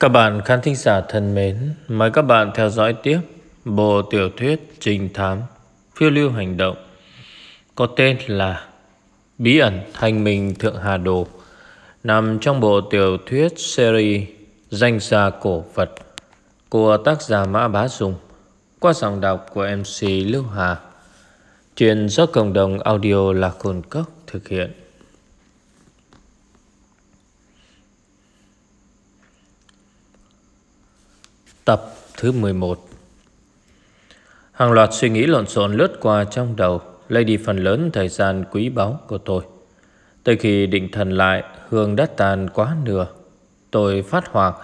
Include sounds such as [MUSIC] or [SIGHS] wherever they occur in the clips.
Các bạn khán thính giả thân mến, mời các bạn theo dõi tiếp bộ tiểu thuyết trình thám phiêu lưu hành động có tên là Bí ẩn thanh minh Thượng Hà Đồ nằm trong bộ tiểu thuyết series Danh gia cổ vật của tác giả Mã Bá Dung qua giọng đọc của MC Lưu Hà. truyền do cộng đồng audio là cồn cốc thực hiện. Tập thứ 11 Hàng loạt suy nghĩ lộn xộn lướt qua trong đầu, Lấy đi phần lớn thời gian quý báu của tôi. Tới khi định thần lại, Hương đã tàn quá nửa. Tôi phát hoảng,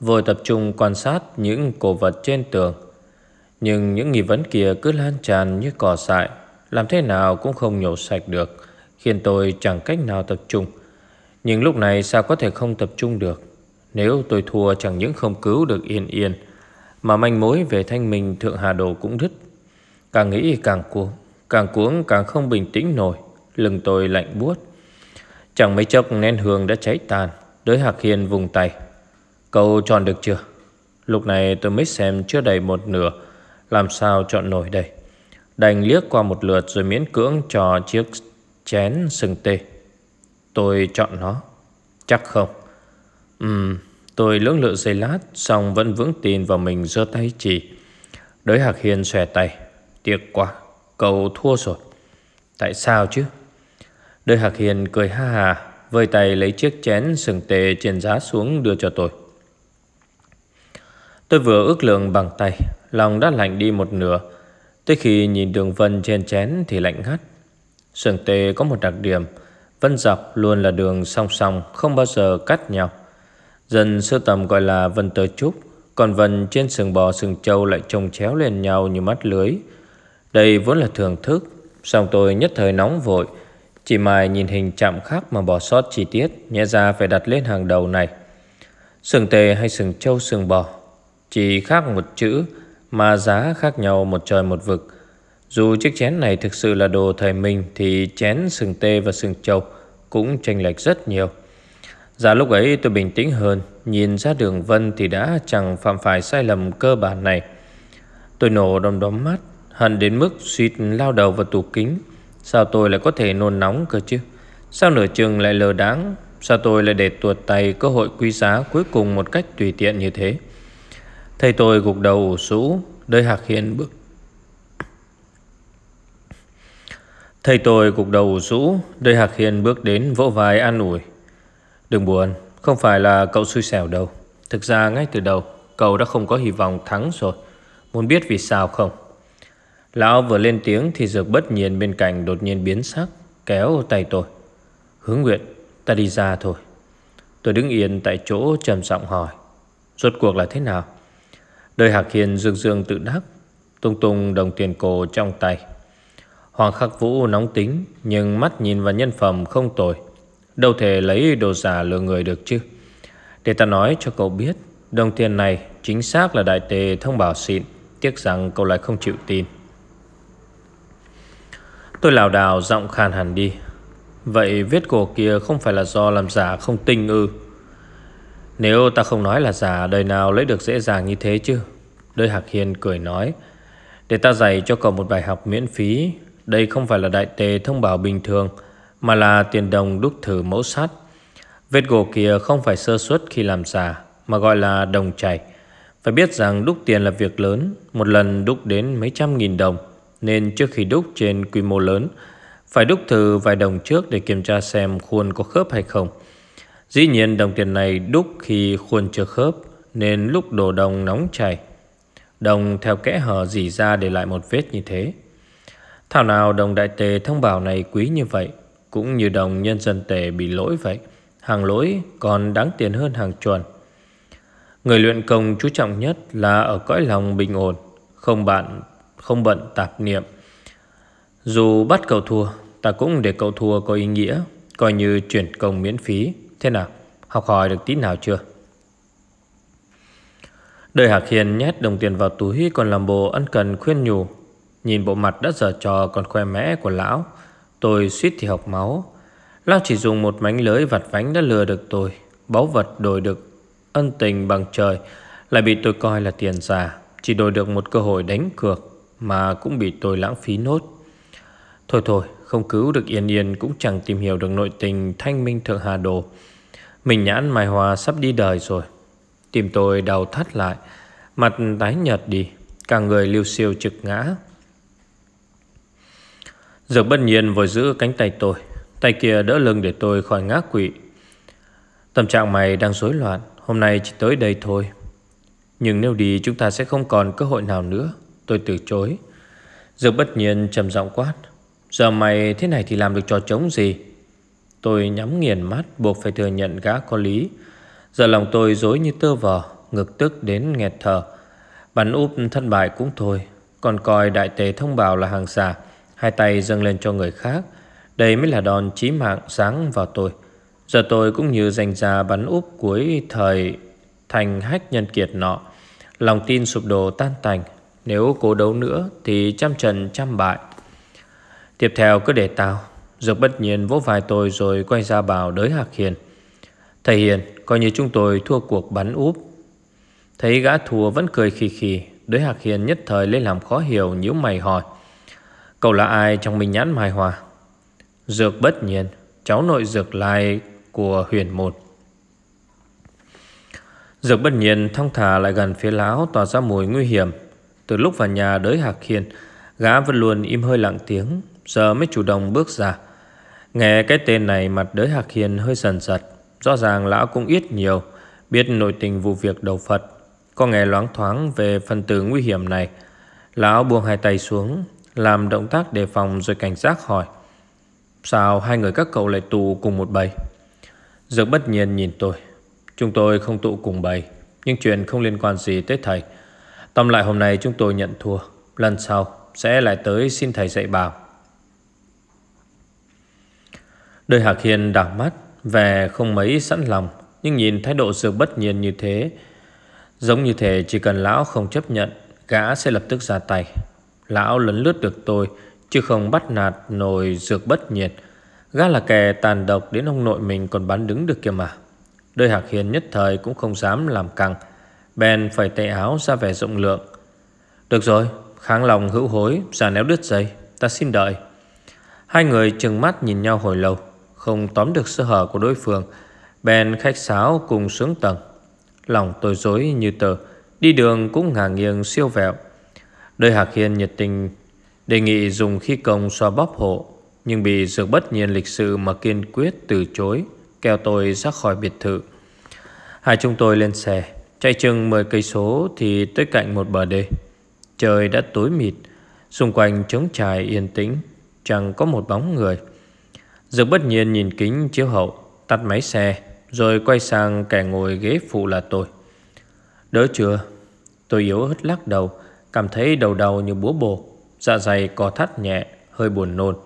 Vội tập trung quan sát những cổ vật trên tường. Nhưng những nghi vấn kia cứ lan tràn như cỏ dại, Làm thế nào cũng không nhổ sạch được, Khiến tôi chẳng cách nào tập trung. Nhưng lúc này sao có thể không tập trung được? Nếu tôi thua chẳng những không cứu được yên yên, mà manh mối về thanh minh, Thượng Hà Đồ cũng đứt. Càng nghĩ càng cuống Càng cuống càng không bình tĩnh nổi, Lưng tôi lạnh buốt. Chẳng mấy chốc nén hương đã cháy tàn, Đới Hạc Hiên vùng tay. Câu chọn được chưa? Lúc này tôi mới xem chưa đầy một nửa, Làm sao chọn nổi đây? Đành liếc qua một lượt rồi miễn cưỡng cho chiếc chén sừng tê. Tôi chọn nó, Chắc không? Ừm Tôi lưỡng lự giây lát, Xong vẫn vững tin vào mình giơ tay chỉ. Đới Hạc Hiên xòe tay. Tiếc quá, Cậu thua rồi. Tại sao chứ? Đới Hạc Hiên cười ha hà, Vơi tay lấy chiếc chén sừng tê trên giá xuống đưa cho tôi. Tôi vừa ước lượng bằng tay, Lòng đã lạnh đi một nửa. Tới khi nhìn đường vân trên chén thì lạnh ngắt. Sừng tê có một đặc điểm, Vân dọc luôn là đường song song, Không bao giờ cắt nhau. Dân sơ tầm gọi là vân tơ trúc, Còn vân trên sừng bò, sừng trâu lại trông chéo lên nhau như mắt lưới. Đây vốn là thưởng thức Xong tôi nhất thời nóng vội. Chỉ mài nhìn hình chạm khắc mà bỏ sót chi tiết Nhẹ ra phải đặt lên hàng đầu này. Sừng tề hay sừng trâu, sừng bò? Chỉ khác một chữ, Mà giá khác nhau một trời một vực. Dù chiếc chén này thực sự là đồ thời Minh Thì chén sừng tê và sừng trâu Cũng chênh lệch rất nhiều. Giả lúc ấy tôi bình tĩnh hơn, Nhìn ra đường vân thì đã chẳng phạm phải sai lầm cơ bản này. Tôi nổ đom đóm mắt, Hận đến mức suýt lao đầu vào tủ kính. Sao tôi lại có thể nôn nóng cơ chứ? Sao nửa chừng lại lờ đáng Sao tôi lại để tuột tay cơ hội quý giá cuối cùng một cách tùy tiện như thế? Thầy tôi gục đầu ủ sũ Đơi Hạc Hiên bước. Thầy tôi gục đầu ủ sũ Đơi Hạc Hiên bước đến vỗ vai an ủi. Đừng buồn, Không phải là cậu xui xẻo đâu. Thực ra ngay từ đầu, Cậu đã không có hy vọng thắng rồi. Muốn biết vì sao không? Lão vừa lên tiếng thì dược bất nhiên bên cạnh đột nhiên biến sắc, Kéo tay tôi. Hướng nguyện ta đi ra thôi. Tôi đứng yên tại chỗ trầm giọng hỏi. Rốt cuộc là thế nào? Đời Hạc Hiền dương dương tự đắc, Tung tung đồng tiền cổ trong tay. Hoàng khắc vũ nóng tính, Nhưng mắt nhìn vào nhân phẩm không tồi. Đâu thể lấy đồ giả lừa người được chứ? Để ta nói cho cậu biết, Đồng tiền này chính xác là đại tề thông báo xịn Tiếc rằng cậu lại không chịu tin. Tôi lảo đảo giọng khàn hẳn đi. Vậy viết cổ kia không phải là do làm giả không tinh ư? Nếu ta không nói là giả, Đời nào lấy được dễ dàng như thế chứ? Đời Hạc hiền cười nói, Để ta dạy cho cậu một bài học miễn phí. Đây không phải là đại tề thông báo bình thường mà là tiền đồng đúc thử mẫu sắt Vết gỗ kia không phải sơ suất khi làm giả Mà gọi là đồng chảy. Phải biết rằng đúc tiền là việc lớn, Một lần đúc đến mấy trăm nghìn đồng, Nên trước khi đúc trên quy mô lớn, Phải đúc thử vài đồng trước Để kiểm tra xem khuôn có khớp hay không. Dĩ nhiên đồng tiền này đúc khi khuôn chưa khớp, Nên lúc đổ đồng nóng chảy. Đồng theo kẽ hở dỉ ra để lại một vết như thế. Thảo nào đồng đại tề thông báo này quý như vậy? Cũng như đồng nhân dân tệ bị lỗi vậy. Hàng lỗi còn đáng tiền hơn hàng chuẩn Người luyện công chú trọng nhất là ở cõi lòng bình ổn, Không bạn, không bận tạp niệm. Dù bắt cậu thua, Ta cũng để cậu thua có ý nghĩa, Coi như chuyển công miễn phí. Thế nào, học hỏi được tí nào chưa? Đời Hạc Hiền nhét đồng tiền vào túi Còn làm bộ ân cần khuyên nhủ. Nhìn bộ mặt đã dở trò còn khoe mẽ của lão. Tôi suýt thì học máu. Lão chỉ dùng một mánh lưới vặt vánh đã lừa được tôi. Báu vật đổi được Ân tình bằng trời, Lại bị tôi coi là tiền giả Chỉ đổi được một cơ hội đánh cược Mà cũng bị tôi lãng phí nốt. Thôi thôi, Không cứu được Yên Yên Cũng chẳng tìm hiểu được nội tình Thanh minh thượng hà đồ. Mình nhãn Mai Hòa sắp đi đời rồi. Tìm tôi đau thắt lại, Mặt tái nhợt đi. Cả người liêu siêu trực ngã. Dược bất nhiên vội giữ cánh tay tôi. Tay kia đỡ lưng để tôi khỏi ngã quỵ. Tâm trạng mày đang rối loạn. Hôm nay chỉ tới đây thôi. Nhưng nếu đi, chúng ta sẽ không còn cơ hội nào nữa. Tôi từ chối. Dược bất nhiên trầm giọng quát. Giờ mày thế này thì làm được trò trống gì? Tôi nhắm nghiền mắt, Buộc phải thừa nhận gã có lý. Giờ lòng tôi dối như tơ vò, Ngực tức đến nghẹt thở. Bắn úp thất bại cũng thôi. Còn coi đại tề thông báo là hàng giả Hai tay dâng lên cho người khác. Đây mới là đòn chí mạng sáng vào tôi. Giờ tôi cũng như danh gia bắn úp cuối thời thành hách nhân kiệt nọ. Lòng tin sụp đổ tan tành. Nếu cố đấu nữa thì trăm trần trăm bại. Tiếp theo cứ để tao. Dược bất nhiên vỗ vai tôi rồi quay ra bảo đới Hạc Hiền. Thầy Hiền, coi như chúng tôi thua cuộc bắn úp. Thấy gã thua vẫn cười khì khì. Đới Hạc Hiền nhất thời lấy làm khó hiểu, nhíu mày hỏi. Cậu là ai trong mình nhãn mai hòa Dược bất nhiên, Cháu nội dược lai của huyền một Dược bất nhiên thong thả lại gần phía lão Tỏa ra mùi nguy hiểm. Từ lúc vào nhà đới Hạc Hiền Gã vẫn luôn im hơi lặng tiếng, Giờ mới chủ động bước ra. Nghe cái tên này, mặt đới Hạc Hiền hơi dần giật. Rõ ràng lão cũng ít nhiều, Biết nội tình vụ việc đầu Phật. Có nghe loáng thoáng về phần tử nguy hiểm này, Lão buông hai tay xuống làm động tác đề phòng rồi cảnh giác hỏi, Sao hai người các cậu lại tụ cùng một bầy? Dược bất nhiên nhìn tôi, Chúng tôi không tụ cùng bầy, Nhưng chuyện không liên quan gì tới thầy. Tóm lại hôm nay chúng tôi nhận thua, Lần sau sẽ lại tới xin thầy dạy bảo. Đời Hạc Hiền đảo mắt Về không mấy sẵn lòng, Nhưng nhìn thái độ dược bất nhiên như thế, Giống như thế chỉ cần lão không chấp nhận, Gã sẽ lập tức ra tay. Lão lấn lướt được tôi, Chứ không bắt nạt nồi dược bất nhiệt. Gã là kẻ tàn độc đến ông nội mình còn bán đứng được kia mà. Đôi Hạc Hiền nhất thời cũng không dám làm căng. Bèn phải tay áo ra vẻ rộng lượng. Được rồi, Kháng lòng hữu hối Giả néo đứt dây, Ta xin đợi. Hai người chừng mắt nhìn nhau hồi lâu, Không tóm được sơ hở của đối phương. Bèn khách sáo cùng xuống tầng. Lòng tôi dối như tờ, Đi đường cũng ngả nghiêng siêu vẹo. Đời Hạc Hiền nhiệt tình Đề nghị dùng khí công xoa bóp hộ, Nhưng bị dược bất nhiên lịch sự Mà kiên quyết từ chối, Kéo tôi ra khỏi biệt thự. Hai chúng tôi lên xe, Chạy chừng 10 cây số Thì tới cạnh một bờ đê. Trời đã tối mịt, Xung quanh trống trải yên tĩnh, Chẳng có một bóng người. Dược bất nhiên nhìn kính chiếu hậu, Tắt máy xe, Rồi quay sang kẻ ngồi ghế phụ là tôi. Đỡ chưa? Tôi yếu hất lắc đầu Cảm thấy đầu đầu như búa bổ Dạ dày co thắt nhẹ, Hơi buồn nôn.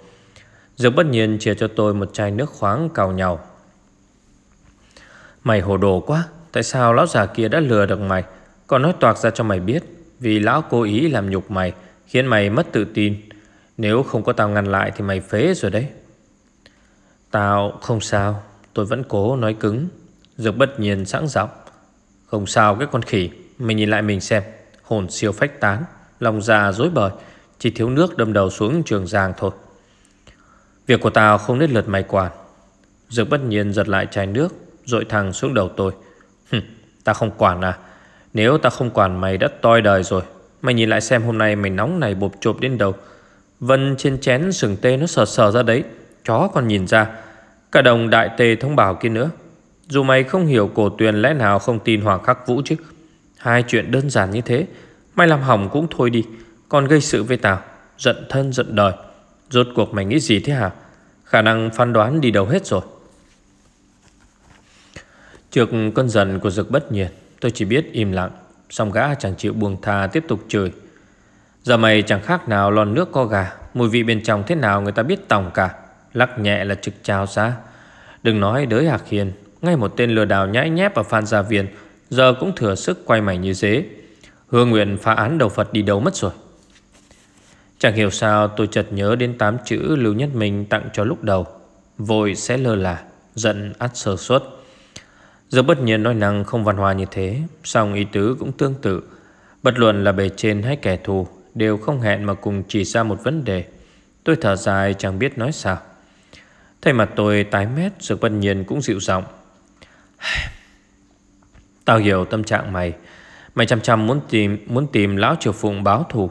Dược bất nhiên chia cho tôi một chai nước khoáng cào nhau. Mày hồ đồ quá, Tại sao lão già kia đã lừa được mày? Còn nói toạc ra cho mày biết, Vì lão cố ý làm nhục mày, Khiến mày mất tự tin. Nếu không có tao ngăn lại thì mày phế rồi đấy. Tao không sao, Tôi vẫn cố nói cứng. Dược bất nhiên sẵn giọng. Không sao cái con khỉ Mình nhìn lại mình xem. Hồn siêu phách tán Lòng già dối bời Chỉ thiếu nước đâm đầu xuống trường giang thôi. Việc của tao không đến lượt mày quản. Dược bất nhiên giật lại chai nước Rội thẳng xuống đầu tôi. Hừm, Ta không quản à. Nếu ta không quản mày đã toi đời rồi. Mày nhìn lại xem hôm nay mày nóng này bộp chộp đến đầu Vân trên chén sừng tê nó sờ sờ ra đấy Chó còn nhìn ra. Cả đồng đại tê thông báo kia nữa. Dù mày không hiểu cổ tuyền lẽ nào không tin Hoàng Khắc Vũ chứ. Hai chuyện đơn giản như thế Mày làm hỏng cũng thôi đi, Còn gây sự với tao, Giận thân giận đời. Rốt cuộc mày nghĩ gì thế hả? Khả năng phán đoán đi đâu hết rồi. Trước cơn giận của dực bất nhiệt Tôi chỉ biết im lặng Xong gã chẳng chịu buông tha tiếp tục chửi. Giờ mày chẳng khác nào lon nước co gà, Mùi vị bên trong thế nào người ta biết tòng cả, Lắc nhẹ là trực trao ra. Đừng nói đới Hạc Hiền, Ngay một tên lừa đảo nhãi nhép ở Phan Gia Viên Giờ cũng thừa sức quay mày như dế. Hương nguyện phá án đầu Phật đi đâu mất rồi? Chẳng hiểu sao tôi chợt nhớ đến tám chữ Lưu Nhất Minh tặng cho lúc đầu. Vội sẽ lơ là, Giận át sơ suất. Giờ bất nhiên nói năng không văn hòa như thế, song ý tứ cũng tương tự. Bất luận là bề trên hay kẻ thù, Đều không hẹn mà cùng chỉ ra một vấn đề. Tôi thở dài chẳng biết nói sao. Thay mặt tôi tái mét, sự bất nhiên cũng dịu giọng. [SIGHS] Tao hiểu tâm trạng mày. Mày chăm chăm muốn tìm muốn tìm lão triều phụng báo thù.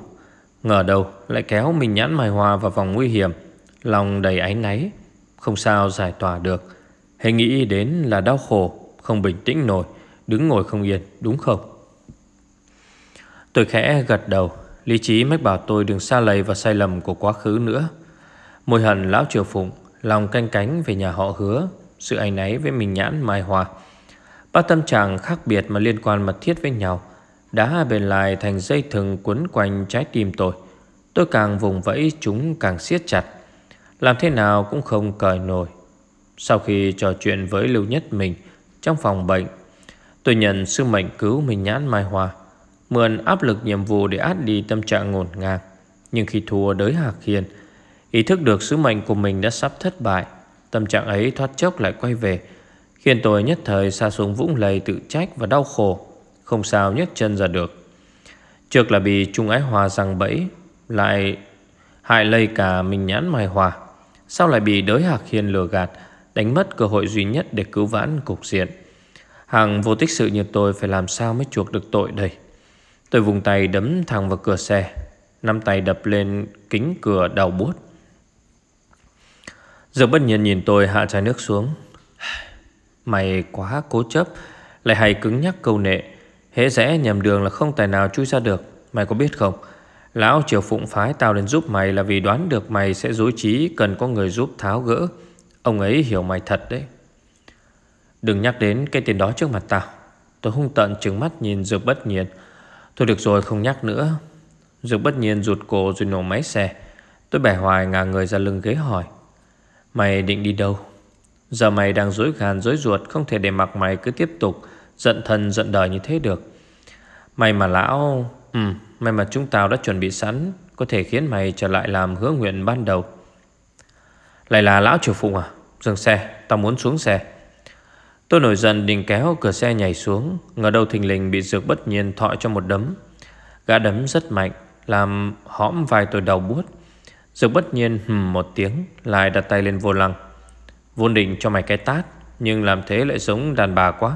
Ngờ đâu, lại kéo mình nhãn mài hòa vào vòng nguy hiểm. Lòng đầy áy náy, Không sao giải tỏa được. Hãy nghĩ đến là đau khổ, Không bình tĩnh nổi, Đứng ngồi không yên, đúng không? Tôi khẽ gật đầu. Lý trí mách bảo tôi đừng xa lầy vào sai lầm của quá khứ nữa. Môi hận lão triều phụng, Lòng canh cánh về nhà họ hứa, Sự áy náy với mình nhãn mai hòa Ba tâm trạng khác biệt mà liên quan mật thiết với nhau Đã bền lại thành dây thừng quấn quanh trái tim tôi. Tôi càng vùng vẫy, chúng càng siết chặt. Làm thế nào cũng không cởi nổi. Sau khi trò chuyện với Lưu Nhất mình Trong phòng bệnh, Tôi nhận sư mệnh cứu mình nhãn Mai Hoa, Mượn áp lực nhiệm vụ để át đi tâm trạng ngổn ngang. Nhưng khi thua đới Hạc Hiền, Ý thức được sứ mệnh của mình đã sắp thất bại, Tâm trạng ấy thoát chốc lại quay về. Khiến tôi nhất thời xa xuống vũng lầy tự trách và đau khổ. Không sao nhấc chân ra được. Trước là bị Trung Ái Hòa rằng bẫy, Lại hại lây cả mình nhãn Mai Hòa. Sau lại bị đới Hạc Hiền lừa gạt, Đánh mất cơ hội duy nhất để cứu vãn cục diện. Hàng vô tích sự như tôi phải làm sao mới chuộc được tội đây? Tôi vùng tay đấm thẳng vào cửa xe Năm tay đập lên kính cửa đầu buốt. Giờ bất nhiên nhìn tôi hạ chai nước xuống. Mày quá cố chấp. Lại hay cứng nhắc câu nệ. Hễ rẽ nhầm đường là không tài nào chui ra được. Mày có biết không? Lão triều phụng phái tao đến giúp mày Là vì đoán được mày sẽ dối trí, Cần có người giúp tháo gỡ. Ông ấy hiểu mày thật đấy. Đừng nhắc đến cái tên đó trước mặt tao. Tôi hung tận trừng mắt nhìn Dược bất nhiên. Thôi được rồi, không nhắc nữa. Dược bất nhiên rụt cổ rồi nổ máy xe. Tôi bẻ hoài ngả người ra lưng ghế hỏi. Mày định đi đâu? Giờ mày đang dối gàn dối ruột, Không thể để mặc mày cứ tiếp tục Giận thần giận đời như thế được. Mày mà lão Ừ May mà chúng tao đã chuẩn bị sẵn, Có thể khiến mày trở lại làm hứa nguyện ban đầu. Lại là lão triều phụng à? Dừng xe, Tao muốn xuống xe. Tôi nổi giận định kéo cửa xe nhảy xuống, Ngờ đầu thình lình bị dược bất nhiên thọi cho một đấm. Gã đấm rất mạnh, Làm hõm vai tôi đầu buốt. Dược bất nhiên hừm một tiếng, Lại đặt tay lên vô lăng. Vốn định cho mày cái tát, Nhưng làm thế lại giống đàn bà quá.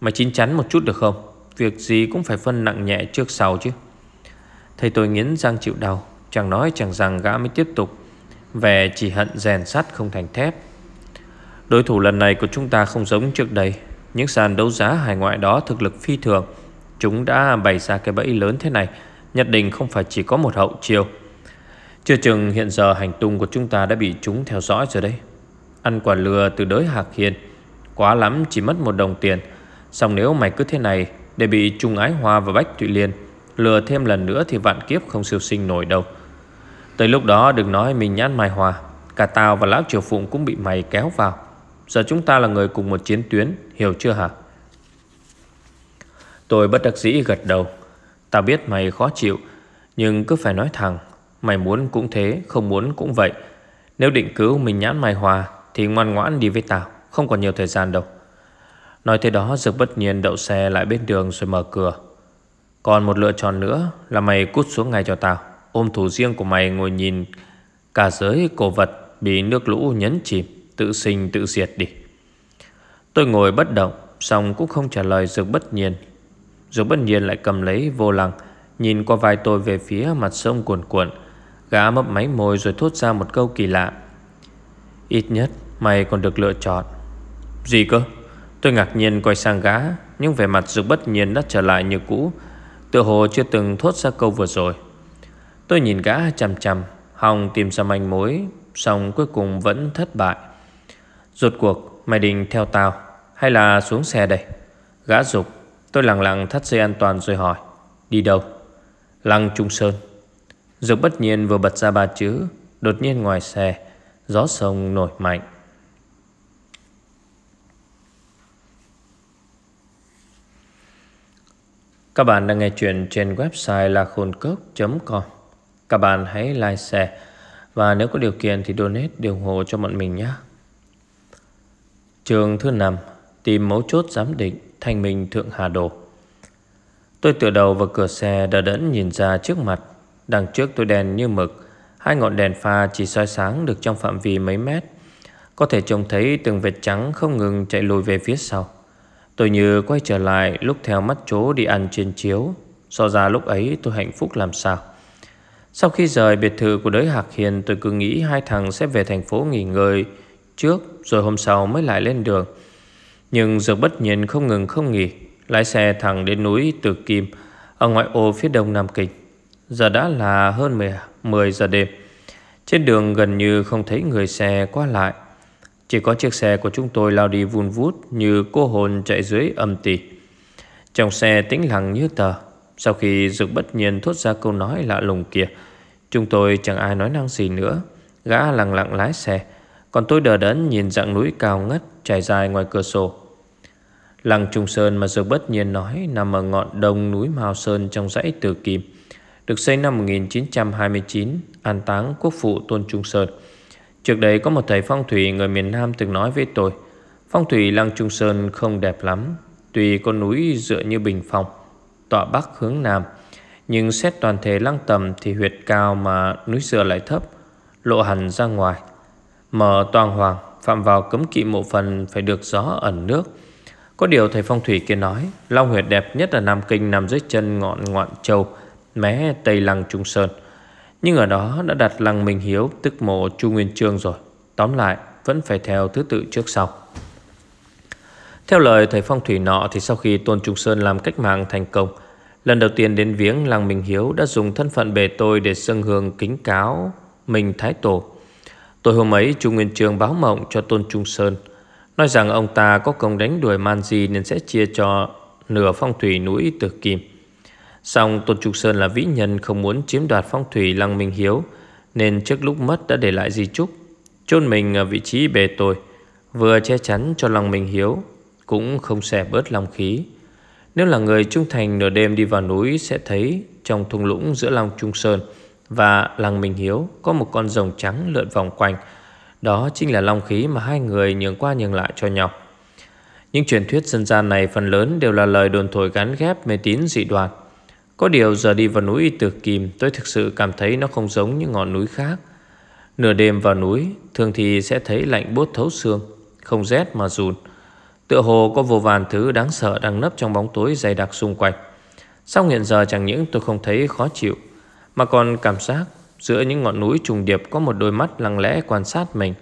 Mày chín chắn một chút được không? Việc gì cũng phải phân nặng nhẹ trước sau chứ. Thầy tôi nghiến răng chịu đau, Chẳng nói chẳng rằng gã mới tiếp tục. Về chỉ hận rèn sắt không thành thép. Đối thủ lần này của chúng ta không giống trước đây. Những sàn đấu giá hải ngoại đó thực lực phi thường. Chúng đã bày ra cái bẫy lớn thế này, Nhất định không phải chỉ có một hậu chiêu. Chưa chừng hiện giờ hành tung của chúng ta đã bị chúng theo dõi rồi đấy. Ăn quả lừa từ đới Hạc Hiền Quá lắm chỉ mất một đồng tiền. Xong nếu mày cứ thế này, Để bị Trung Ái Hoa và Bách Thụy Liên Lừa thêm lần nữa thì vạn kiếp không siêu sinh nổi đâu. Tới lúc đó đừng nói mình nhãn mai hòa Cả tao và Lão Triều Phụng cũng bị mày kéo vào. Giờ chúng ta là người cùng một chiến tuyến, Hiểu chưa hả? Tôi bất đắc dĩ gật đầu. Tao biết mày khó chịu, Nhưng cứ phải nói thẳng, Mày muốn cũng thế, Không muốn cũng vậy. Nếu định cứu mình nhãn mày hòa thì ngoan ngoãn đi với tao, Không còn nhiều thời gian đâu. Nói thế đó, Dược bất nhiên đậu xe lại bên đường rồi mở cửa. Còn một lựa chọn nữa Là mày cút xuống ngay cho tao, Ôm thủ riêng của mày ngồi nhìn Cả giới cổ vật Bị nước lũ nhấn chìm, Tự sinh tự diệt đi. Tôi ngồi bất động, Xong cũng không trả lời Dược bất nhiên. Dược bất nhiên lại cầm lấy vô lăng, Nhìn qua vai tôi về phía mặt sông cuồn cuộn, Gã mấp máy môi rồi thốt ra một câu kỳ lạ. Ít nhất mày còn được lựa chọn. Gì cơ? Tôi ngạc nhiên quay sang gã, Nhưng vẻ mặt dược bất nhiên đã trở lại như cũ Tự hồ chưa từng thốt ra câu vừa rồi. Tôi nhìn gã chằm chằm, Hòng tìm ra manh mối Xong cuối cùng vẫn thất bại. Rốt cuộc, mày định theo tao Hay là xuống xe đây? Gã dục, Tôi lặng lặng thắt dây an toàn rồi hỏi, Đi đâu? Lăng Trung Sơn. Dục bất nhiên vừa bật ra ba chữ, Đột nhiên ngoài xe, Gió sông nổi mạnh. Các bạn đang nghe chuyện trên website là khôn cốc.com Các bạn hãy like, share. Và nếu có điều kiện thì donate để ủng hộ cho bọn mình nhé. Trường thứ 5 Tìm mấu chốt giám định Thanh minh thượng hà đồ. Tôi tựa đầu vào cửa xe đờ đẫn nhìn ra trước mặt. Đằng trước tôi đèn như mực. Hai ngọn đèn pha chỉ soi sáng được trong phạm vi mấy mét. Có thể trông thấy từng vệt trắng không ngừng chạy lùi về phía sau. Tôi như quay trở lại lúc theo mắt chố đi ăn trên chiếu. So ra lúc ấy tôi hạnh phúc làm sao? Sau khi rời biệt thự của đới Hạc Hiền Tôi cứ nghĩ hai thằng sẽ về thành phố nghỉ ngơi Trước rồi hôm sau mới lại lên đường. Nhưng dược bất nhiên không ngừng không nghỉ Lái xe thẳng đến núi Từ Kim Ở ngoại ô phía đông Nam Kinh. Giờ đã là hơn 10, 10 giờ đêm. Trên đường gần như không thấy người xe qua lại. Chỉ có chiếc xe của chúng tôi lao đi vun vút Như cô hồn chạy dưới âm tì. Trong xe tĩnh lặng như tờ Sau khi Dược bất nhiên thốt ra câu nói lạ lùng kia Chúng tôi chẳng ai nói năng gì nữa. Gã lặng lặng lái xe Còn tôi đờ đẫn nhìn dạng núi cao ngất Trải dài ngoài cửa sổ. Lăng Trung Sơn mà Dược bất nhiên nói Nằm ở ngọn đông núi Mao Sơn trong dãy Từ Kim được xây năm 1929, an táng quốc phụ Tôn Trung Sơn. Trước đây có một thầy phong thủy người miền Nam từng nói với tôi, phong thủy Lăng Trung Sơn không đẹp lắm, tuy có núi dựa như bình phong, tọa bắc hướng nam, nhưng xét toàn thể lăng tầm thì huyệt cao mà núi dựa lại thấp, lộ hẳn ra ngoài. Mở toàn hoàng, phạm vào cấm kỵ mộ phần phải được gió ẩn nước. Có điều thầy phong thủy kia nói, Long huyệt đẹp nhất ở Nam Kinh nằm dưới chân ngọn ngoạn châu, mé Tây Lăng Trung Sơn. Nhưng ở đó đã đặt Lăng Minh Hiếu tức mộ Chu Nguyên Trương rồi. Tóm lại vẫn phải theo thứ tự trước sau. Theo lời thầy phong thủy nọ thì sau khi Tôn Trung Sơn làm cách mạng thành công, lần đầu tiên đến viếng Lăng Minh Hiếu đã dùng thân phận bề tôi để dâng hương kính cáo mình Thái Tổ. Tối hôm ấy Chu Nguyên Trương báo mộng cho Tôn Trung Sơn, nói rằng ông ta có công đánh đuổi Man Di nên sẽ chia cho nửa phong thủy núi Tử Kim. Xong Tôn Trục Sơn là vĩ nhân không muốn chiếm đoạt phong thủy Lăng Minh Hiếu, Nên trước lúc mất đã để lại di trúc, chôn mình ở vị trí bề tôi, Vừa che chắn cho Lăng Minh Hiếu Cũng không xẻ bớt lòng khí. Nếu là người trung thành nửa đêm đi vào núi Sẽ thấy trong thung lũng giữa Long Trung Sơn Và Lăng Minh Hiếu Có một con rồng trắng lượn vòng quanh. Đó chính là long khí mà hai người nhường qua nhường lại cho nhau. Những truyền thuyết dân gian này phần lớn đều là lời đồn thổi gắn ghép mê tín dị đoan có điều giờ đi vào núi Từ Kim Tôi thực sự cảm thấy nó không giống những ngọn núi khác. Nửa đêm vào núi, Thường thì sẽ thấy lạnh buốt thấu xương, Không rét mà run Tựa hồ có vô vàn thứ đáng sợ đang nấp trong bóng tối dày đặc xung quanh. Sau hiện giờ chẳng những tôi không thấy khó chịu, Mà còn cảm giác Giữa những ngọn núi trùng điệp Có một đôi mắt lặng lẽ quan sát mình.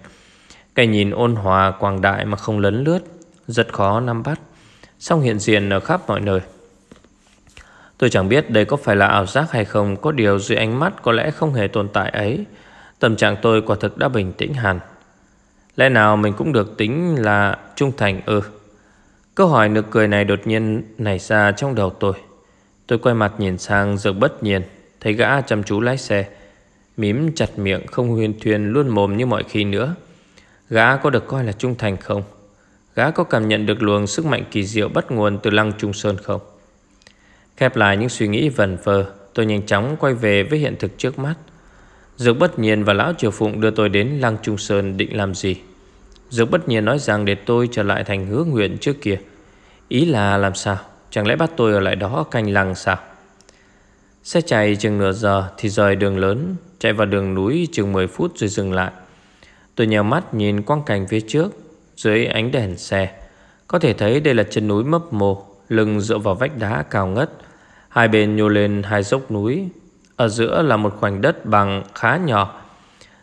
Cái nhìn ôn hòa, quảng đại mà không lấn lướt, Rất khó nắm bắt. Xong hiện diện ở khắp mọi nơi Tôi chẳng biết đây có phải là ảo giác hay không, Có điều dưới ánh mắt có lẽ không hề tồn tại ấy. Tâm trạng tôi quả thực đã bình tĩnh hẳn. Lẽ nào mình cũng được tính là trung thành ư? Câu hỏi nực cười này đột nhiên nảy ra trong đầu tôi. Tôi quay mặt nhìn sang dược bất nhiên, Thấy gã chăm chú lái xe. Mím chặt miệng, không huyên thuyền luôn mồm như mọi khi nữa. Gã có được coi là trung thành không? Gã có cảm nhận được luồng sức mạnh kỳ diệu bắt nguồn từ lăng trung sơn không? Khép lại những suy nghĩ vần vờ, Tôi nhanh chóng quay về với hiện thực trước mắt. Dược bất nhiên và lão triều phụng đưa tôi đến Lăng Trung Sơn định làm gì? Dược bất nhiên nói rằng để tôi trở lại thành hứa nguyện trước kia. Ý là làm sao? Chẳng lẽ bắt tôi ở lại đó canh lăng sao? Xe chạy chừng nửa giờ thì rời đường lớn Chạy vào đường núi chừng 10 phút rồi dừng lại. Tôi nhờ mắt nhìn quang cảnh phía trước Dưới ánh đèn xe. Có thể thấy đây là chân núi mấp mồ, Lưng dựa vào vách đá cao ngất. Hai bên nhô lên hai dốc núi. Ở giữa là một khoảnh đất bằng khá nhỏ.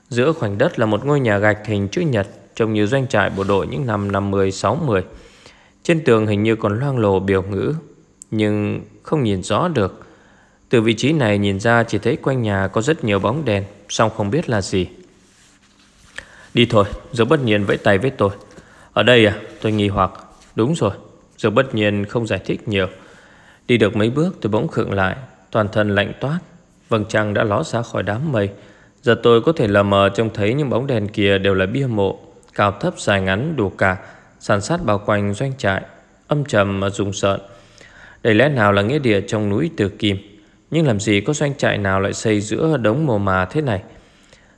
Giữa khoảnh đất là một ngôi nhà gạch hình chữ nhật Trông như doanh trại bộ đội những năm 50-60 Trên tường hình như còn loang lổ biểu ngữ Nhưng không nhìn rõ được. Từ vị trí này nhìn ra chỉ thấy quanh nhà có rất nhiều bóng đèn Xong không biết là gì. Đi thôi, Dẫu bất nhiên vẫy tay với tôi. Ở đây à, tôi nghi hoặc. Đúng rồi, Dẫu bất nhiên không giải thích nhiều. Đi được mấy bước tôi bỗng khựng lại, Toàn thân lạnh toát. Vầng trăng đã ló ra khỏi đám mây. Giờ tôi có thể lờ mờ trông thấy những bóng đèn kia đều là bia mộ, Cao thấp dài ngắn đủ cả, Sàn sát bao quanh doanh trại, Âm trầm mà rùng sợn Đây lẽ nào là nghĩa địa trong núi Từ Kim? Nhưng làm gì có doanh trại nào lại xây giữa đống mồ mà thế này?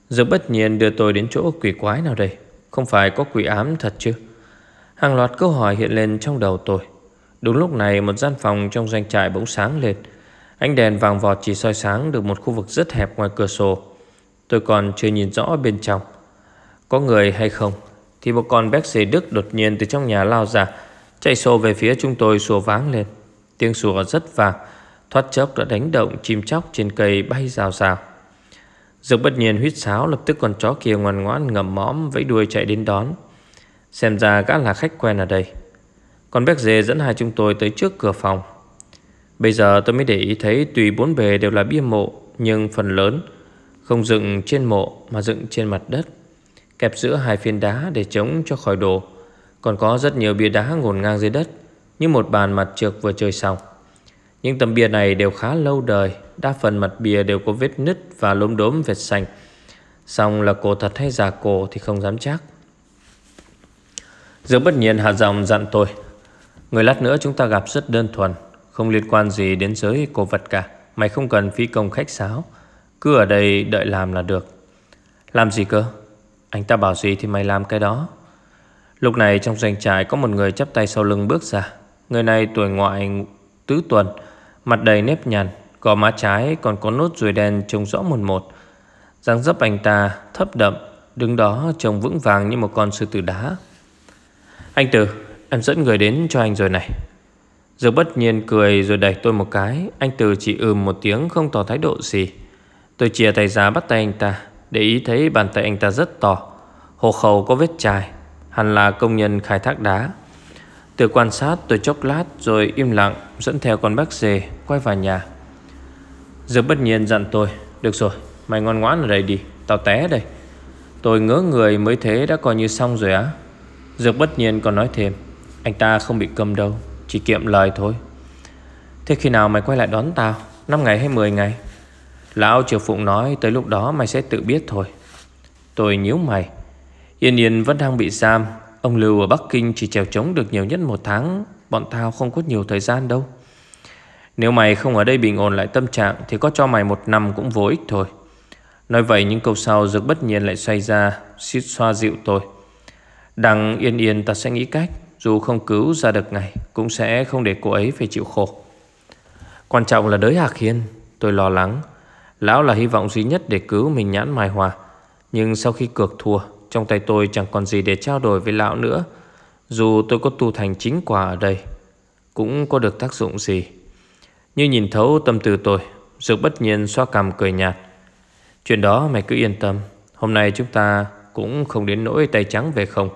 Giờ bất nhiên đưa tôi đến chỗ quỷ quái nào đây? Không phải có quỷ ám thật chứ? Hàng loạt câu hỏi hiện lên trong đầu tôi. Đúng lúc này, một gian phòng trong doanh trại bỗng sáng lên. Ánh đèn vàng vọt chỉ soi sáng được một khu vực rất hẹp ngoài cửa sổ. Tôi còn chưa nhìn rõ bên trong. Có người hay không? Thì một con béc xề Đức đột nhiên từ trong nhà lao ra, Chạy xô về phía chúng tôi sủa váng lên. Tiếng sủa rất vàng, Thoát chốc đã đánh động chim chóc trên cây bay rào rào. Dược bất nhiên huyết sáo lập tức con chó kia ngoan ngoãn ngầm mõm vẫy đuôi chạy đến đón. Xem ra gã là khách quen ở đây. Con béc dê dẫn hai chúng tôi tới trước cửa phòng. Bây giờ tôi mới để ý thấy tùy bốn bề đều là bia mộ, Nhưng phần lớn không dựng trên mộ mà dựng trên mặt đất, Kẹp giữa hai phiến đá để chống cho khỏi đổ. Còn có rất nhiều bia đá ngổn ngang dưới đất, Như một bàn mặt trượt vừa chơi xong. Những tấm bia này đều khá lâu đời, Đa phần mặt bia đều có vết nứt và lốm đốm vệt xanh. Xong là cổ thật hay giả cổ thì không dám chắc. Dương bất nhiên hạ giọng dặn tôi Người lát nữa chúng ta gặp rất đơn thuần, Không liên quan gì đến giới cổ vật cả. Mày không cần phi công khách sáo. Cứ ở đây đợi làm là được. Làm gì cơ? Anh ta bảo gì thì mày làm cái đó. Lúc này trong doanh trại có một người chắp tay sau lưng bước ra. Người này tuổi ngoại tứ tuần, Mặt đầy nếp nhằn Gò má trái còn có nốt ruồi đen trông rõ một một. Dáng dấp anh ta thấp đậm, Đứng đó trông vững vàng như một con sư tử đá. Anh Từ Em dẫn người đến cho anh rồi này. Dược bất nhiên cười rồi đẩy tôi một cái. Anh Từ chỉ ừm một tiếng, không tỏ thái độ gì. Tôi chia tay ra bắt tay anh ta, Để ý thấy bàn tay anh ta rất to. Hồ khẩu có vết chai, Hẳn là công nhân khai thác đá. Từ quan sát, tôi chốc lát Rồi im lặng, dẫn theo con bác dề Quay vào nhà. Dược bất nhiên dặn tôi, Được rồi, mày ngoan ngoãn ở đây đi, Tao té đây. Tôi ngỡ người, mới thế đã coi như xong rồi á. Dược bất nhiên còn nói thêm anh ta không bị cầm đâu, Chỉ kiệm lời thôi. Thế khi nào mày quay lại đón tao? 5 ngày hay 10 ngày? Lão Triều Phụng nói tới lúc đó mày sẽ tự biết thôi. Tôi nhíu mày. Yên Yên vẫn đang bị giam. Ông Lưu ở Bắc Kinh chỉ trèo trống được nhiều nhất một tháng. Bọn tao không có nhiều thời gian đâu. Nếu mày không ở đây bình ổn lại tâm trạng Thì có cho mày một năm cũng vô ích thôi. Nói vậy những câu sau Dược bất nhiên lại xoay ra Xít xoa dịu tôi. Đằng yên yên ta sẽ nghĩ cách. Dù không cứu ra được ngày, Cũng sẽ không để cô ấy phải chịu khổ. Quan trọng là đới Hạc Hiên, Tôi lo lắng. Lão là hy vọng duy nhất để cứu mình nhãn mài hòa. Nhưng sau khi cược thua, Trong tay tôi chẳng còn gì để trao đổi với lão nữa. Dù tôi có tu thành chính quả ở đây, Cũng có được tác dụng gì. Như nhìn thấu tâm tư tôi Dược bất nhiên xoa cằm cười nhạt. Chuyện đó mày cứ yên tâm, Hôm nay chúng ta cũng không đến nỗi tay trắng về không.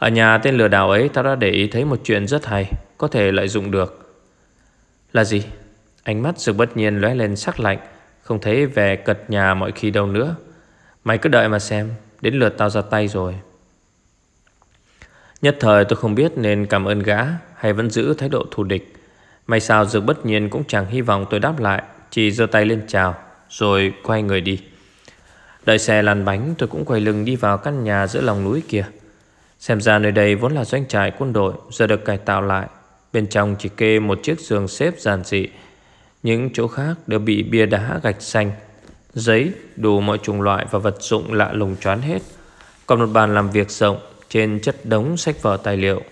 Ở nhà tên lừa đảo ấy, Tao đã để ý thấy một chuyện rất hay, Có thể lợi dụng được. Là gì? Ánh mắt dược bất nhiên lóe lên sắc lạnh, Không thấy về cật nhà mọi khi đâu nữa. Mày cứ đợi mà xem, Đến lượt tao ra tay rồi. Nhất thời tôi không biết nên cảm ơn gã Hay vẫn giữ thái độ thù địch. May sao dược bất nhiên cũng chẳng hy vọng tôi đáp lại, Chỉ giơ tay lên chào, Rồi quay người đi. Đợi xe lăn bánh, tôi cũng quay lưng đi vào căn nhà giữa lòng núi kia. Xem ra nơi đây vốn là doanh trại quân đội, Giờ được cải tạo lại. Bên trong chỉ kê một chiếc giường xếp giản dị. Những chỗ khác đều bị bia đá gạch xanh. Giấy, đủ mọi chủng loại và vật dụng lạ lùng choán hết. Còn một bàn làm việc rộng, Trên chất đống sách vở tài liệu.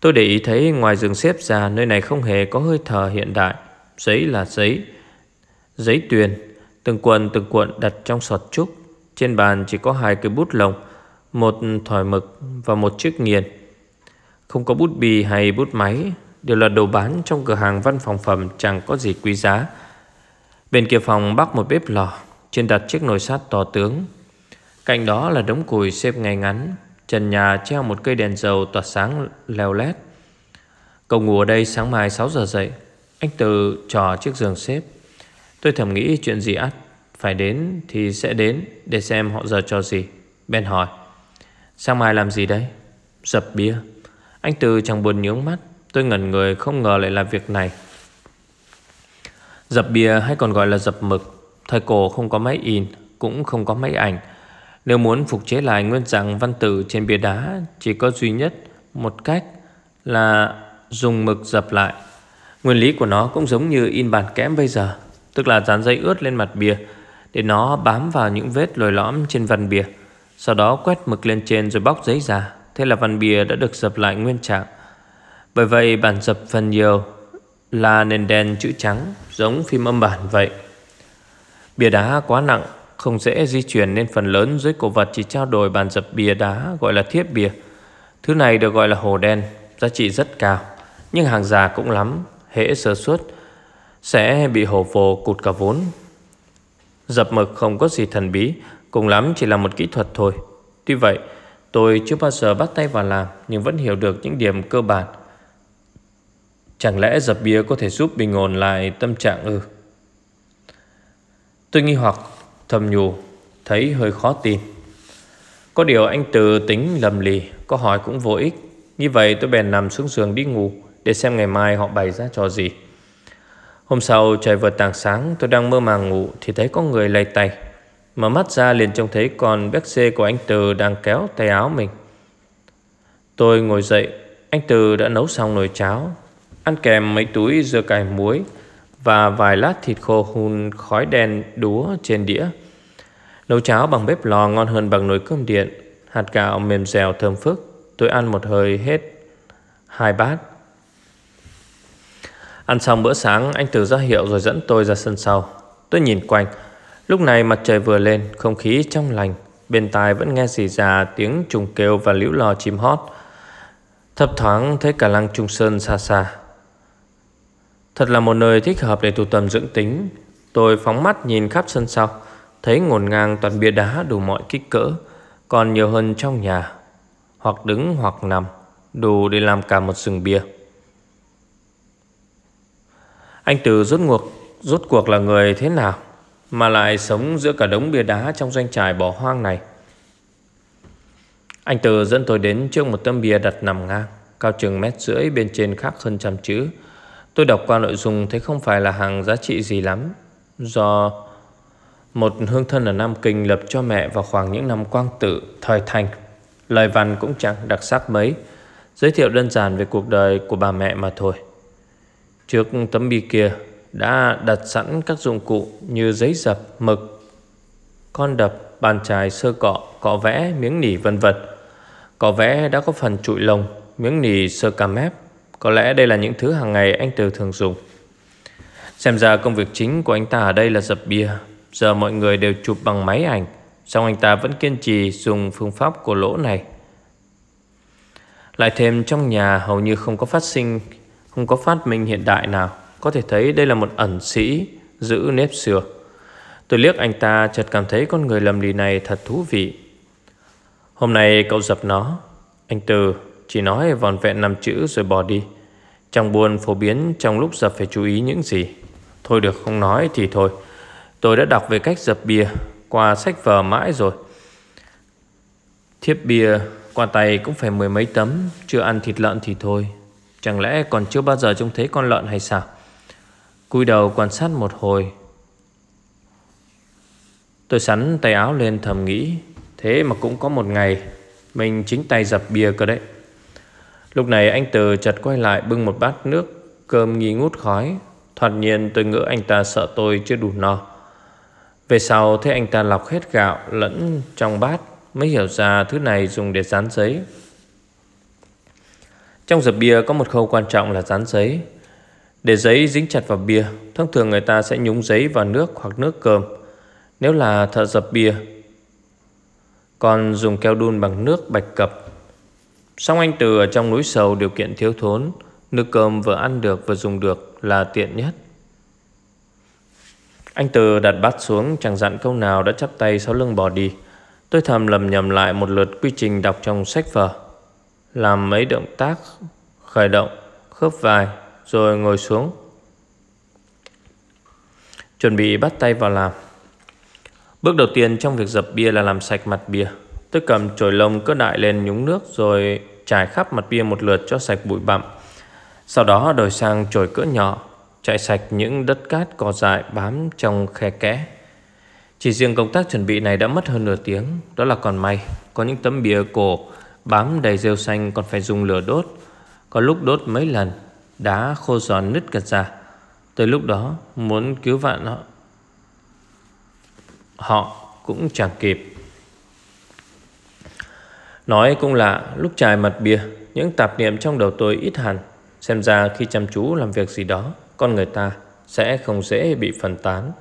Tôi để ý thấy ngoài giường xếp ra, Nơi này không hề có hơi thở hiện đại. Giấy là giấy. Giấy tuyền. Từng quần, từng cuộn đặt trong sọt trúc. Trên bàn chỉ có hai cây bút lồng một thỏi mực và một chiếc nghiền. Không có bút bì hay bút máy, Đều là đồ bán trong cửa hàng văn phòng phẩm Chẳng có gì quý giá. Bên kia phòng bắc một bếp lò, Trên đặt chiếc nồi sắt to tướng. Cạnh đó là đống củi xếp ngay ngắn, Trần nhà treo một cây đèn dầu tỏa sáng leo lét. Cậu ngủ ở đây sáng mai 6 giờ dậy, Anh Từ trò chiếc giường xếp. Tôi thầm nghĩ chuyện gì ắt, Phải đến thì sẽ đến Để xem họ giờ cho gì Ben hỏi. Sáng mai làm gì đây Dập bia. Anh Từ chẳng buồn nhướng mắt. Tôi ngẩn người, không ngờ lại là việc này. Dập bia hay còn gọi là dập mực. Thời cổ không có máy in, Cũng không có máy ảnh. Nếu muốn phục chế lại nguyên dạng văn tử trên bia đá, Chỉ có duy nhất một cách Là dùng mực dập lại. Nguyên lý của nó cũng giống như in bản kẽm bây giờ, Tức là dán giấy ướt lên mặt bia, Để nó bám vào những vết lồi lõm trên vần bìa sau đó quét mực lên trên rồi bóc giấy ra. Thế là văn bìa đã được dập lại nguyên trạng. Bởi vậy bản dập phần nhiều Là nền đen chữ trắng, Giống phim âm bản vậy. Bìa đá quá nặng, Không dễ di chuyển nên phần lớn dưới cổ vật Chỉ trao đổi bản dập bìa đá Gọi là thiết bìa. Thứ này được gọi là hồ đen, Giá trị rất cao. Nhưng hàng già cũng lắm, Hễ sơ suất, Sẽ bị hổ vồ cụt cả vốn. Dập mực không có gì thần bí Cùng lắm chỉ là một kỹ thuật thôi. Tuy vậy, tôi chưa bao giờ bắt tay vào làm, Nhưng vẫn hiểu được những điểm cơ bản. Chẳng lẽ dập bia có thể giúp bình ổn lại tâm trạng ư? Tôi nghi hoặc, thầm nhủ, Thấy hơi khó tin. Có điều anh Từ tính lầm lì, Có hỏi cũng vô ích. Như vậy tôi bèn nằm xuống giường đi ngủ, Để xem ngày mai họ bày ra trò gì. Hôm sau trời vừa tàng sáng, Tôi đang mơ màng ngủ, Thì thấy có người lay tay Mở mắt ra liền trông thấy con béc xê của anh Từ Đang kéo tay áo mình. Tôi ngồi dậy, Anh Từ đã nấu xong nồi cháo, Ăn kèm mấy túi dưa cải muối Và vài lát thịt khô hun khói đen đúa trên đĩa. Nấu cháo bằng bếp lò ngon hơn bằng nồi cơm điện, Hạt gạo mềm dẻo thơm phức. Tôi ăn một hơi hết, hai bát. Ăn xong bữa sáng, anh Từ ra hiệu rồi dẫn tôi ra sân sau. Tôi nhìn quanh Lúc này mặt trời vừa lên, Không khí trong lành. Bên tai vẫn nghe rì già tiếng trùng kêu và liễu lò chim hót. Thấp thoáng thấy cả lăng trung sơn xa xa. Thật là một nơi thích hợp để tụ tầm dưỡng tính. Tôi phóng mắt nhìn khắp sân sau, Thấy ngổn ngang toàn bia đá đủ mọi kích cỡ, Còn nhiều hơn trong nhà, Hoặc đứng hoặc nằm, Đủ để làm cả một rừng bia. Anh Từ rốt cuộc Rốt cuộc là người thế nào? Mà lại sống giữa cả đống bia đá Trong doanh trại bỏ hoang này Anh Từ dẫn tôi đến trước một tấm bia đặt nằm ngang Cao chừng mét rưỡi bên trên khắc hơn trăm chữ Tôi đọc qua nội dung thấy không phải là hàng giá trị gì lắm Do một hương thân ở Nam Kinh lập cho mẹ vào khoảng những năm quang tự, thời thành. Lời văn cũng chẳng đặc sắc mấy, giới thiệu đơn giản về cuộc đời của bà mẹ mà thôi. Trước tấm bia kia đã đặt sẵn các dụng cụ như giấy dập, mực, con đập, bàn chải, sơ cọ, cọ vẽ, miếng nỉ vân vân. Cọ vẽ đã có phần trụi lông, miếng nỉ sơ cà mép. Có lẽ đây là những thứ hàng ngày anh Từ thường dùng. Xem ra công việc chính của anh ta ở đây là dập bia Giờ mọi người đều chụp bằng máy ảnh Xong anh ta vẫn kiên trì dùng phương pháp của lỗ này Lại thêm trong nhà hầu như không có phát sinh Không có phát minh hiện đại nào có thể thấy đây là một ẩn sĩ Giữ nếp xưa. Tôi liếc anh ta, chợt cảm thấy con người lầm lì này thật thú vị. Hôm nay cậu dập nó. Anh Từ, chỉ nói vòn vẹn năm chữ rồi bỏ đi. Trong buồn phổ biến trong lúc dập phải chú ý những gì. Thôi được, không nói thì thôi. Tôi đã đọc về cách dập bia, Qua sách vở mãi rồi. Thiếp bia, Qua tay cũng phải mười mấy tấm. Chưa ăn thịt lợn thì thôi. Chẳng lẽ còn chưa bao giờ trông thấy con lợn hay sao? Cúi đầu quan sát một hồi. Tôi sắn tay áo lên thầm nghĩ, Thế mà cũng có một ngày, Mình chính tay dập bia cơ đấy. Lúc này anh Từ chợt quay lại bưng một bát nước Cơm nghi ngút khói. Thoạt nhiên tôi ngỡ anh ta sợ tôi chưa đủ no. Về sau thấy anh ta lọc hết gạo lẫn trong bát, Mới hiểu ra thứ này dùng để dán giấy. Trong dập bia có một khâu quan trọng là dán giấy. Để giấy dính chặt vào bia Thông thường người ta sẽ nhúng giấy vào nước hoặc nước cơm Nếu là thợ dập bia Còn dùng keo đun bằng nước bạch cập Song anh Từ ở trong núi sầu điều kiện thiếu thốn Nước cơm vừa ăn được vừa dùng được là tiện nhất anh Từ đặt bát xuống chẳng dặn câu nào đã chắp tay sau lưng bỏ đi. Tôi thầm lầm nhầm lại một lượt quy trình đọc trong sách vở. Làm mấy động tác khởi động, khớp vai rồi ngồi xuống. Chuẩn bị bắt tay vào làm. Bước đầu tiên trong việc dập bia là làm sạch mặt bia. Tôi cầm chổi lông cỡ đại lên nhúng nước rồi trải khắp mặt bia một lượt cho sạch bụi bặm. Sau đó đổi sang chổi cỡ nhỏ chạy sạch những đất cát cỏ dại bám trong khe kẽ. Chỉ riêng công tác chuẩn bị này đã mất hơn nửa tiếng, đó là còn may. Có những tấm bia cổ bám đầy rêu xanh còn phải dùng lửa đốt. Có lúc đốt mấy lần, đá khô giòn nứt gật ra. Tới lúc đó muốn cứu vạn họ, họ cũng chẳng kịp. Nói cũng lạ Lúc trải mặt bia Những tạp niệm trong đầu tôi ít hẳn Xem ra khi chăm chú làm việc gì đó Con người ta sẽ không dễ bị phân tán